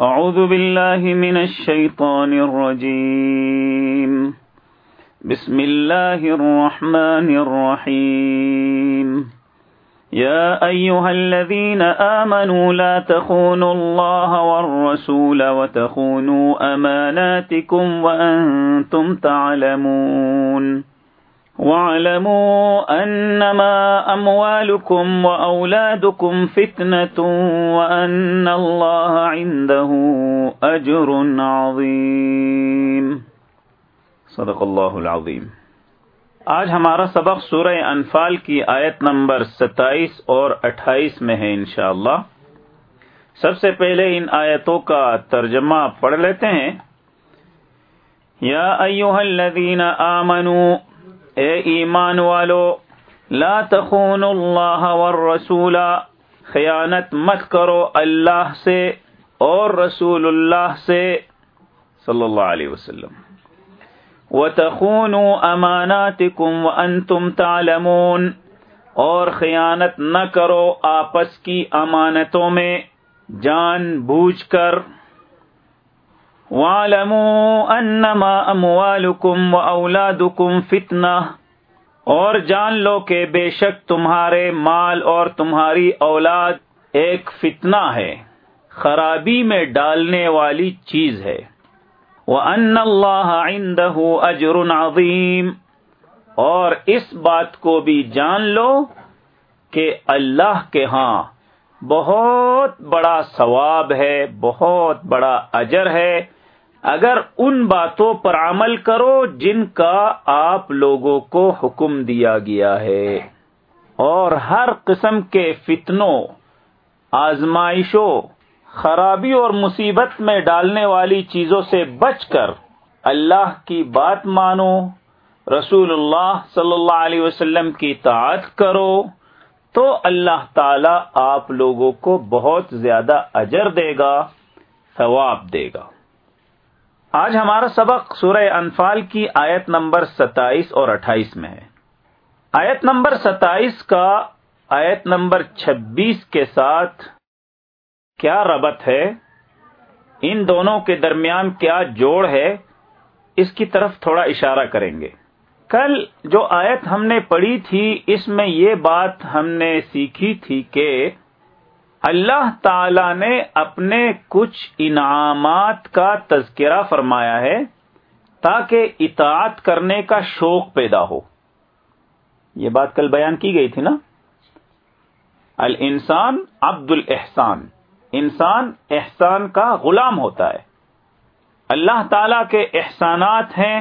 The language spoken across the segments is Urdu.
أعوذ بالله من الشيطان الرجيم. بسم الله الرحمن الرحيم. يا أيها الذين آمنوا لا تخونوا الله والرسول وتخونوا أماناتكم وأنتم تعلمون. واعلموا أنما أموالكم وأولادكم فتنة وأن الله عنده أجر عظيم. صدق الله العظيم آج ہمارا سبق سورہ انفال کی آیت نمبر ستائیس اور اٹھائیس میں ہے انشاءاللہ۔ سب سے پہلے ان آیتوں کا ترجمہ پڑھ لیتے ہیں۔ یا ایوہ الذین آمنوا اے ایمان والو، لا تخون اللہ والرسول، خیانت مت کرو اللہ سے اور رسول اللہ سے، صلی اللہ علیہ وسلم۔ وَتَخُونُوا أَمَانَاتِكُمْ وَأَنْتُمْ تَعْلَمُونَ، اور خیانت نہ کرو آپس کی امانتوں میں، جان بوجھ کر۔ وَعْلَمُوا أَنَّمَا أَمْوَالُكُمْ وَأَوْلَادُكُمْ فِتْنَةٌ اور جان لو کہ بے شک تمہارے مال اور تمہاری اولاد ایک فتنہ ہے، خرابی میں ڈالنے والی چیز ہے۔ وَأَنَّ اللَّهَ عِندَهُ أَجْرٌ عَظِيمٌ۔ اور اس بات کو بھی جان لو کہ اللہ کے ہاں بہت بڑا ثواب ہے، بہت بڑا اجر ہے۔ اگر ان باتوں پر عمل کرو جن کا آپ لوگوں کو حکم دیا گیا ہے۔ اور ہر قسم کے فتنوں، آزمائشوں، خرابی اور مصیبت میں ڈالنے والی چیزوں سے بچ کر اللہ کی بات مانو، رسول اللہ صلی اللہ علیہ وسلم کی اطاعت کرو، تو اللہ تعالی آپ لوگوں کو بہت زیادہ اجر دے گا، ثواب دے گا۔ آج ہمارا سبق سورہ انفال کی آیت نمبر ستائیس اور اٹھائیس میں ہے۔ آیت نمبر ستائیس کا آیت نمبر چھبیس کے ساتھ کیا ربط ہے؟ ان دونوں کے درمیان کیا جوڑ ہے؟ اس کی طرف تھوڑا اشارہ کریں گے۔ کل جو آیت ہم نے پڑھی تھی، اس میں یہ بات ہم نے سیکھی تھی کہ اللہ تعالی نے اپنے کچھ انعامات کا تذکرہ فرمایا ہے تاکہ اطاعت کرنے کا شوق پیدا ہو۔ یہ بات کل بیان کی گئی تھی نا؟ الانسان عبد الاحسان۔ انسان احسان کا غلام ہوتا ہے۔ اللہ تعالی کے احسانات ہیں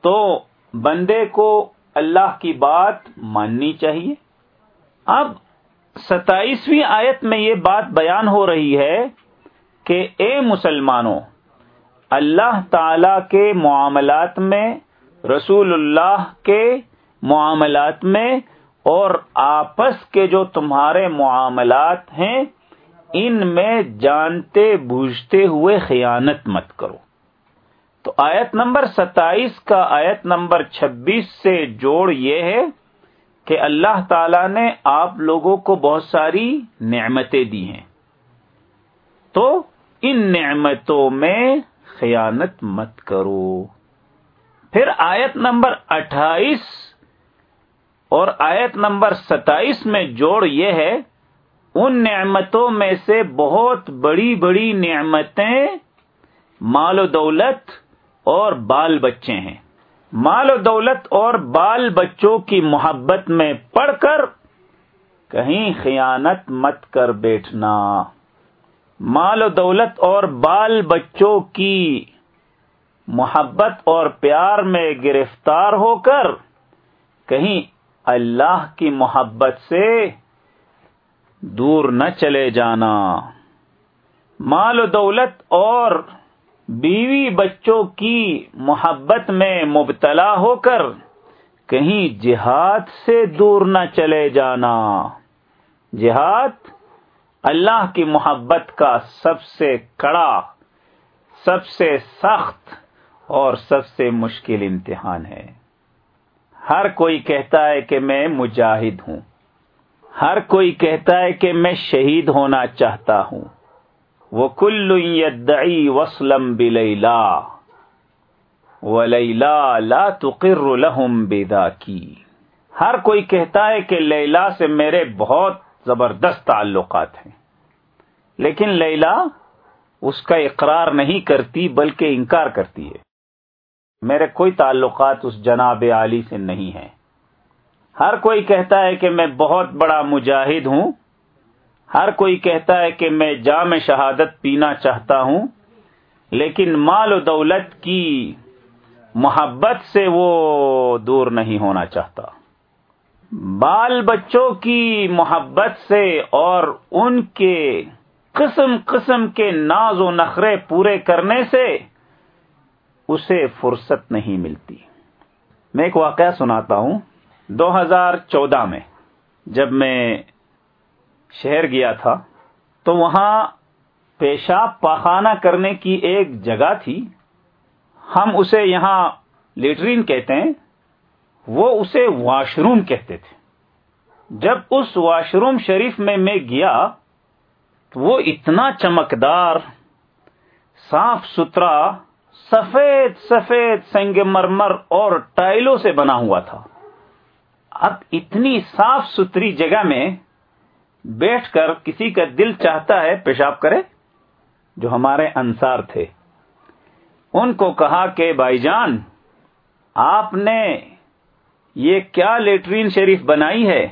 تو بندے کو اللہ کی بات ماننی چاہیے۔ اب ستائیسویں آیت میں یہ بات بیان ہو رہی ہے کہ اے مسلمانوں، اللہ تعالی کے معاملات میں، رسول اللہ کے معاملات میں اور آپس کے جو تمہارے معاملات ہیں، ان میں جانتے بوجھتے ہوئے خیانت مت کرو۔ تو آیت نمبر ستائیس کا آیت نمبر چھبیس سے جوڑ یہ ہے کہ اللہ تعالی نے آپ لوگوں کو بہت ساری نعمتیں دی ہیں۔ تو ان نعمتوں میں خیانت مت کرو۔ پھر آیت نمبر اٹھائیس اور آیت نمبر ستائیس میں جوڑ یہ ہے، ان نعمتوں میں سے بہت بڑی بڑی نعمتیں مال و دولت اور بال بچے ہیں۔ مال و دولت اور بال بچوں کی محبت میں پڑھ کر کہیں خیانت مت کر بیٹھنا۔ مال و دولت اور بال بچوں کی محبت اور پیار میں گرفتار ہو کر کہیں اللہ کی محبت سے دور نہ چلے جانا۔ مال و دولت اور بیوی بچوں کی محبت میں مبتلا ہو کر کہیں جہاد سے دور نہ چلے جانا۔ جہاد اللہ کی محبت کا سب سے کڑا، سب سے سخت اور سب سے مشکل امتحان ہے۔ ہر کوئی کہتا ہے کہ میں مجاہد ہوں۔ ہر کوئی کہتا ہے کہ میں شہید ہونا چاہتا ہوں۔ وہ کل یدعی وسلم بلیلا ولیلا لا تقر لهم بذاکی ہر کوئی کہتا ہے کہ لیلا سے میرے بہت زبردست تعلقات ہیں۔ لیکن لیلا اس کا اقرار نہیں کرتی بلکہ انکار کرتی ہے۔ میرے کوئی تعلقات اس جناب علی سے نہیں ہیں۔ ہر کوئی کہتا ہے کہ میں بہت بڑا مجاہد ہوں ہر کوئی کہتا ہے کہ میں جام شہادت پینا چاہتا ہوں، لیکن مال و دولت کی محبت سے وہ دور نہیں ہونا چاہتا۔ بال بچوں کی محبت سے اور ان کے قسم قسم کے ناز و نخرے پورے کرنے سے اسے فرصت نہیں ملتی۔ میں ایک واقعہ سناتا ہوں۔ دو ہزار چودہ میں جب میں شہر گیا تھا، تو وہاں پیشاب پاخانہ کرنے کی ایک جگہ تھی۔ ہم اسے یہاں لیٹرین کہتے ہیں، وہ اسے واش روم کہتے تھے۔ جب اس واش روم شریف میں میں گیا، تو وہ اتنا چمکدار، صاف ستھرا، سفید سفید سنگ مرمر اور ٹائلوں سے بنا ہوا تھا۔ اب اتنی صاف ستھری جگہ میں بیٹھ کر کسی کا دل چاہتا ہے پیشاب کرے، جو ہمارے انصار تھے۔ ان کو کہا کہ، بھائی جان، آپ نے یہ کیا لیٹرین شریف بنائی ہے؟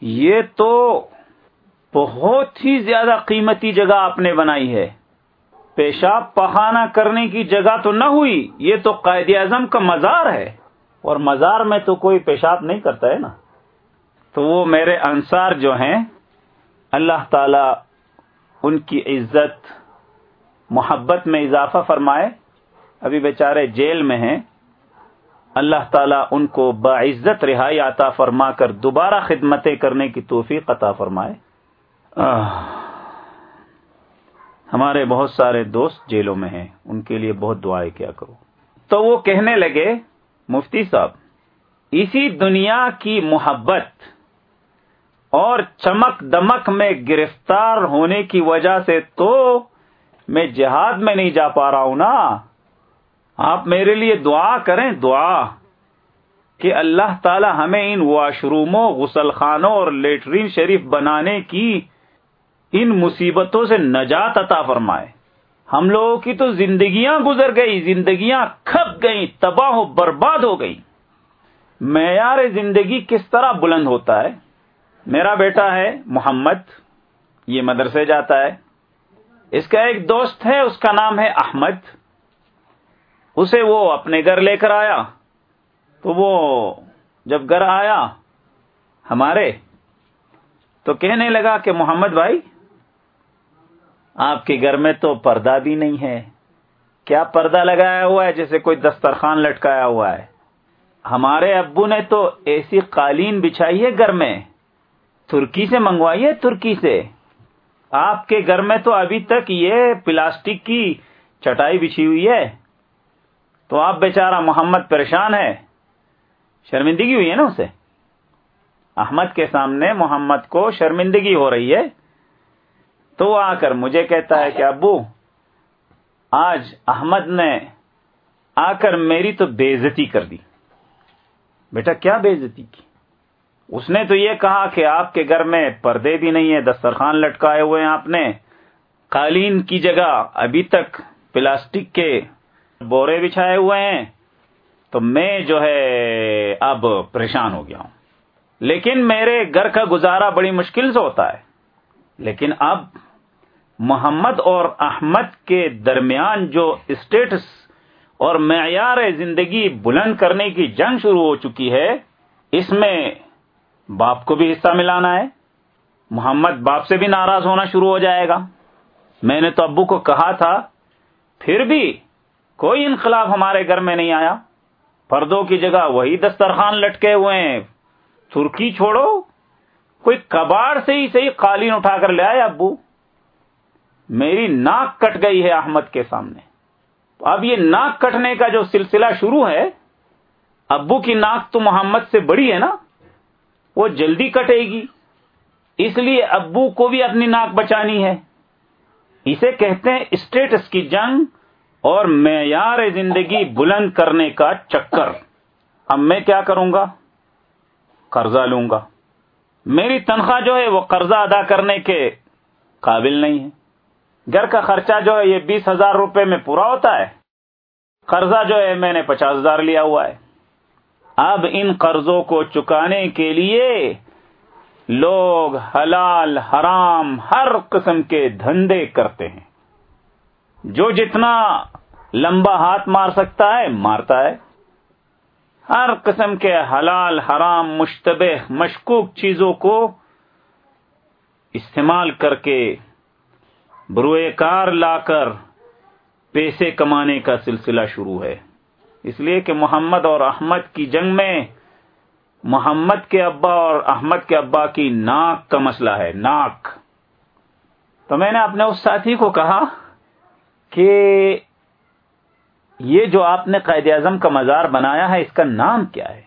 یہ تو بہت ہی زیادہ قیمتی جگہ آپ نے بنائی ہے۔ پیشاب پخانا کرنے کی جگہ تو نہ ہوئی، یہ تو قائد اعظم کا مزار ہے۔ اور مزار میں تو کوئی پیشاب نہیں کرتا ہے نا۔ تو وہ میرے انصار جو ہیں، اللہ تعالی ان کی عزت، محبت میں اضافہ فرمائے۔ ابھی بیچارے جیل میں ہیں۔ اللہ تعالیٰ ان کو باعزت رہائی عطا فرما کر دوبارہ خدمتیں کرنے کی توفیق عطا فرمائے۔ ہمارے بہت سارے دوست جیلوں میں ہیں۔ ان کے لیے بہت دعائیں کیا کرو۔ تو وہ کہنے لگے، مفتی صاحب، اسی دنیا کی محبت اور چمک دمک میں گرفتار ہونے کی وجہ سے تو میں جہاد میں نہیں جا پا رہا ہوں نا۔ آپ میرے لیے دعا کریں، دعا کہ اللہ تعالی ہمیں ان واش روموں غسل خانوں اور لیٹرین شریف بنانے کی ان مصیبتوں سے نجات عطا فرمائے۔ ہم لوگوں کی تو زندگیاں گزر گئی زندگیاں کھپ گئی تباہ و برباد ہو گئی معیار زندگی کس طرح بلند ہوتا ہے؟ میرا بیٹا ہے محمد، یہ مدرسے جاتا ہے۔ اس کا ایک دوست ہے، اس کا نام ہے احمد۔ اسے وہ اپنے گھر لے کر آیا۔ تو وہ جب گھر آیا ہمارے، تو کہنے لگا کہ محمد بھائی، آپ کے گھر میں تو پردہ بھی نہیں ہے۔ کیا پردہ لگایا ہوا ہے جیسے کوئی دسترخوان لٹکایا ہوا ہے؟ ہمارے ابو نے تو ایسی قالین بچھائی ہے گھر میں۔ ترکی سے منگوائی ہے ترکی سے۔ آپ کے گھر میں تو ابھی تک یہ پلاسٹک کی چٹائی بچھی ہوئی ہے۔ تو آپ بیچارہ محمد پریشان ہے۔ شرمندگی ہوئی ہے نا اسے۔ احمد کے سامنے محمد کو شرمندگی ہو رہی ہے۔ تو وہ آ کر مجھے کہتا ہے کہ ابو، آج احمد نے آ کر میری تو بےزتی کر دی۔ بیٹا، کیا بےزتی کی؟ اس نے تو یہ کہا کہ آپ کے گھر میں پردے بھی نہیں ہے دسترخوان لٹکائے ہوئے ہیں آپ نے۔ قالین کی جگہ ابھی تک پلاسٹک کے بورے بچھائے ہوئے ہیں۔ تو میں جو ہے اب پریشان ہو گیا ہوں۔ لیکن میرے گھر کا گزارا بڑی مشکل سے ہوتا ہے۔ لیکن اب محمد اور احمد کے درمیان جو اسٹیٹس اور معیار زندگی بلند کرنے کی جنگ شروع ہو چکی ہے، اس میں باپ کو بھی حصہ ملانا ہے۔ محمد باپ سے بھی ناراض ہونا شروع ہو جائے گا۔ میں نے تو ابو کو کہا تھا، پھر بھی کوئی انقلاب ہمارے گھر میں نہیں آیا۔ پردوں کی جگہ وہی دسترخوان لٹکے ہوئے ہیں۔ ترکی چھوڑو، کوئی کباڑ سے ہی صحیح قالین اٹھا کر لے آئے ابو۔ میری ناک کٹ گئی ہے احمد کے سامنے۔ اب یہ ناک کٹنے کا جو سلسلہ شروع ہے، ابو کی ناک تو محمد سے بڑی ہے نا؟ وہ جلدی کٹے گی۔ اس لیے ابو کو بھی اپنی ناک بچانی ہے۔ اسے کہتے ہیں اسٹیٹس کی جنگ اور معیار زندگی بلند کرنے کا چکر۔ اب میں کیا کروں گا؟ قرضہ لوں گا۔ میری تنخواہ جو ہے وہ قرضہ ادا کرنے کے قابل نہیں ہے۔ گھر کا خرچہ جو ہے یہ بیس ہزار روپے میں پورا ہوتا ہے۔ قرضہ جو ہے میں نے پچاس ہزار لیا ہوا ہے۔ اب ان قرضوں کو چکانے کے لیے لوگ حلال، حرام، ہر قسم کے دھندے کرتے ہیں۔ جو جتنا لمبا ہاتھ مار سکتا ہے، مارتا ہے۔ ہر قسم کے حلال، حرام، مشتبہ، مشکوک چیزوں کو استعمال کر کے بروئے کار لا کر پیسے کمانے کا سلسلہ شروع ہے۔ اس لیے کہ محمد اور احمد کی جنگ میں محمد کے ابا اور احمد کے ابا کی ناک کا مسئلہ ہے، ناک۔ تو میں نے اپنے اس ساتھی کو کہا کہ یہ جو آپ نے قائد اعظم کا مزار بنایا ہے، اس کا نام کیا ہے؟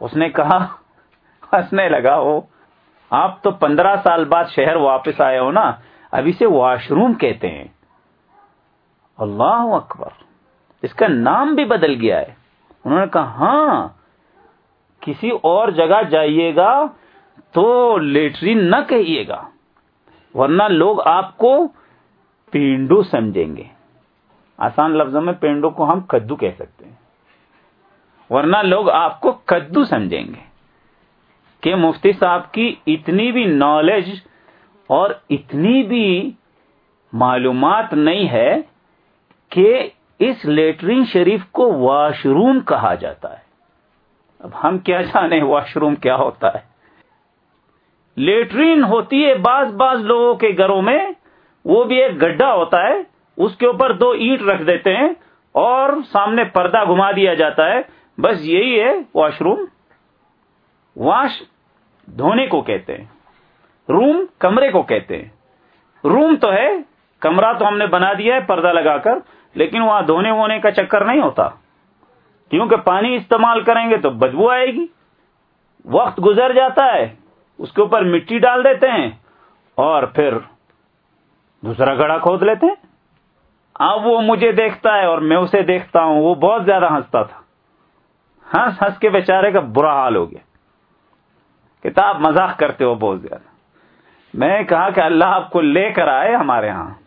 اس نے کہا، ہنسنے لگا وہ آپ تو پندرہ سال بعد شہر واپس آئے ہو نا، اب اسے واش روم کہتے ہیں۔ اللہ اکبر۔ اس کا نام بھی بدل گیا ہے۔ انہوں نے کہا ہاں کسی اور جگہ جائیے گا تو لیٹرین نہ کہیے گا، ورنہ لوگ آپ کو پینڈو سمجھیں گے۔ آسان لفظوں میں پینڈو کو ہم کدو کہہ سکتے ہیں۔ ورنہ لوگ آپ کو کدو سمجھیں گے۔ کہ مفتی صاحب کی اتنی بھی نالج اور اتنی بھی معلومات نہیں ہے کہ اس لیٹرین شریف کو واش روم کہا جاتا ہے۔ اب ہم کیا جانے واش روم کیا ہوتا ہے۔ لیٹرین ہوتی ہے بعض بعض لوگوں کے گھروں میں، وہ بھی ایک گڈھا ہوتا ہے، اس کے اوپر دو اینٹ رکھ دیتے ہیں اور سامنے پردہ گھما دیا جاتا ہے۔ بس یہی ہے واش روم۔ واش دھونے کو کہتے ہیں، روم کمرے کو کہتے ہیں۔ روم تو ہے، کمرہ تو ہم نے بنا دیا ہے پردہ لگا کر۔ لیکن وہاں دھونے وونے کا چکر نہیں ہوتا۔ کیونکہ پانی استعمال کریں گے تو بدبو آئے گی۔ وقت گزر جاتا ہے، اس کے اوپر مٹی ڈال دیتے ہیں اور پھر دوسرا گڑا کھود لیتے ہیں۔ اب وہ مجھے دیکھتا ہے اور میں اسے دیکھتا ہوں، وہ بہت زیادہ ہنستا تھا۔ ہنس ہنس کے بیچارے کا برا حال ہو گیا۔ کتاب مزاق کرتے ہو بہت زیادہ۔ میں نے کہا کہ اللہ آپ کو لے کر آئے ہمارے ہاں۔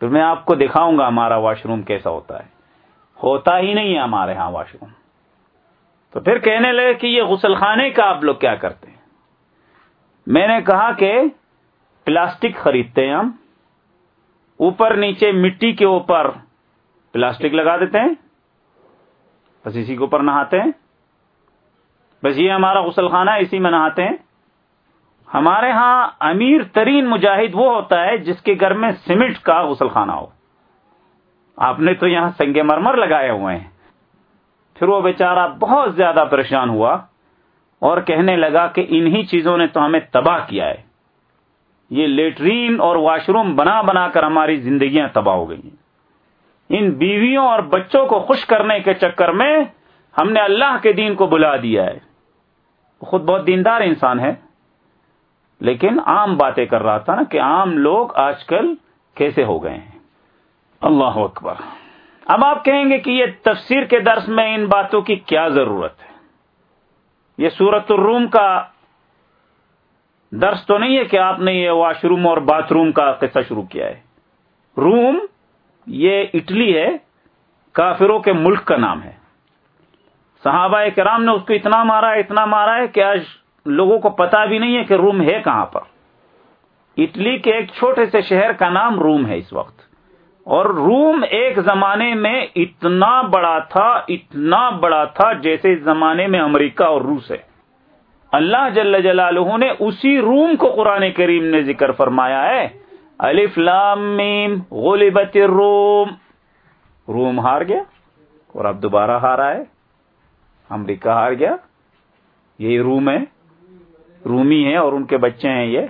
پھر میں آپ کو دکھاؤں گا ہمارا واش روم کیسا ہوتا ہے۔ ہوتا ہی نہیں ہے ہمارے ہاں واش روم تو پھر کہنے لگے کہ یہ غسل خانے کا آپ لوگ کیا کرتے ہیں؟ میں نے کہا کہ پلاسٹک خریدتے ہیں ہم۔ اوپر نیچے مٹی کے اوپر پلاسٹک لگا دیتے ہیں۔ بس اسی کے اوپر نہاتے ہیں۔ بس یہ ہمارا غسل خانہ اسی میں نہاتے ہیں۔ ہمارے ہاں امیر ترین مجاہد وہ ہوتا ہے جس کے گھر میں سیمنٹ کا غسل خانہ ہو۔ آپ نے تو یہاں سنگے مرمر لگائے ہوئے ہیں۔ پھر وہ بیچارہ بہت زیادہ پریشان ہوا اور کہنے لگا کہ انہی چیزوں نے تو ہمیں تباہ کیا ہے۔ یہ لیٹرین اور واش روم بنا بنا کر ہماری زندگیاں تباہ ہو گئی ہیں۔ ان بیویوں اور بچوں کو خوش کرنے کے چکر میں ہم نے اللہ کے دین کو بلا دیا ہے۔ خود بہت دیندار انسان ہے۔ لیکن عام باتیں کر رہا تھا نا کہ عام لوگ آج کل کیسے ہو گئے ہیں۔ اللہ اکبر۔ اب آپ کہیں گے کہ یہ تفسیر کے درس میں ان باتوں کی کیا ضرورت ہے؟ یہ سورت الروم کا درس تو نہیں ہے کہ آپ نے یہ واش روم اور باتھ روم کا قصہ شروع کیا ہے۔ روم یہ اٹلی ہے، کافروں کے ملک کا نام ہے۔ صحابہ کرام نے اس کو اتنا مارا ہے اتنا مارا ہے کہ آج لوگوں کو پتا بھی نہیں ہے کہ روم ہے کہاں پر۔ اٹلی کے ایک چھوٹے سے شہر کا نام روم ہے اس وقت۔ اور روم ایک زمانے میں اتنا بڑا تھا، اتنا بڑا تھا جیسے اس زمانے میں امریکہ اور روس ہے۔ اللہ جل جلالہ نے اسی روم کو قرآن کریم نے ذکر فرمایا ہے۔ الف لام میم، غلبت الروم۔ روم ہار گیا اور اب دوبارہ ہارا ہے۔ امریکہ ہار گیا۔ یہی روم ہے۔ رومی ہیں اور ان کے بچے ہیں یہ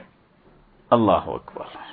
اللہ اکبر۔